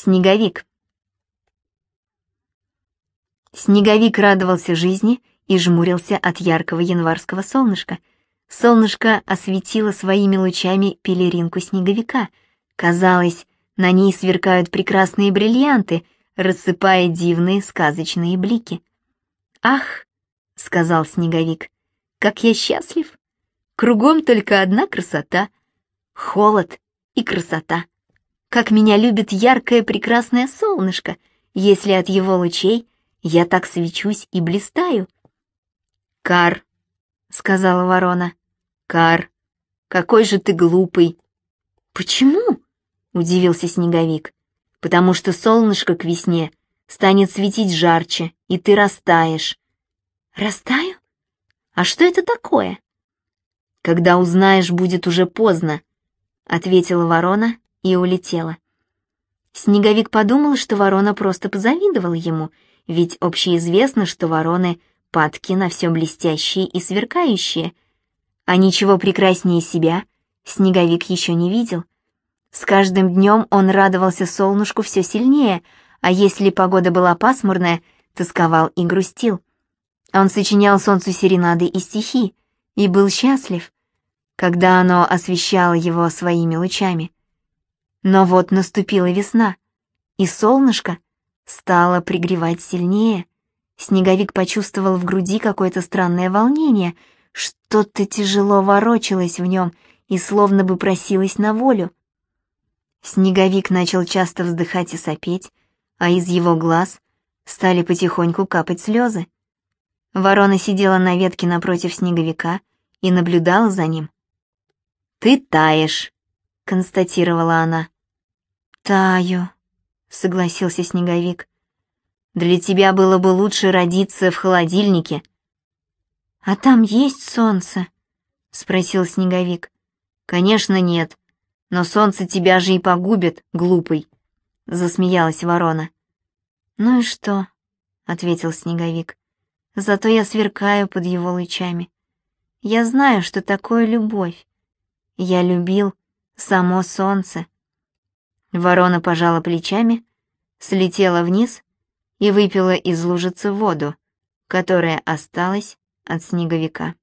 Снеговик. Снеговик радовался жизни и жмурился от яркого январского солнышка. Солнышко осветило своими лучами пелеринку снеговика. Казалось, на ней сверкают прекрасные бриллианты, рассыпая дивные сказочные блики. «Ах!» — сказал снеговик. «Как я счастлив! Кругом только одна красота — холод и красота. Как меня любит яркое прекрасное солнышко, если от его лучей я так свечусь и блистаю. «Кар», — сказала ворона, — «Кар, какой же ты глупый». «Почему?» — удивился снеговик. «Потому что солнышко к весне станет светить жарче, и ты растаешь». «Растаю? А что это такое?» «Когда узнаешь, будет уже поздно», — ответила ворона и улетела. Снеговик подумал, что ворона просто позавидовала ему, ведь общеизвестно, что вороны падки на все блестящее и сверкающее, а ничего прекраснее себя Снеговик еще не видел. С каждым днем он радовался солнышку все сильнее, а если погода была пасмурная, тосковал и грустил. Он сочинял солнцу серенады и стихи и был счастлив, когда оно освещало его своими лучами. Но вот наступила весна, и солнышко стало пригревать сильнее. Снеговик почувствовал в груди какое-то странное волнение, что-то тяжело ворочалось в нем и словно бы просилось на волю. Снеговик начал часто вздыхать и сопеть, а из его глаз стали потихоньку капать слезы. Ворона сидела на ветке напротив снеговика и наблюдала за ним. «Ты таешь», — констатировала она. «Таю», — согласился Снеговик. «Для тебя было бы лучше родиться в холодильнике». «А там есть солнце?» — спросил Снеговик. «Конечно нет, но солнце тебя же и погубит, глупый», — засмеялась ворона. «Ну и что?» — ответил Снеговик. «Зато я сверкаю под его лучами. Я знаю, что такое любовь. Я любил само солнце». Ворона пожала плечами, слетела вниз и выпила из лужицы воду, которая осталась от снеговика.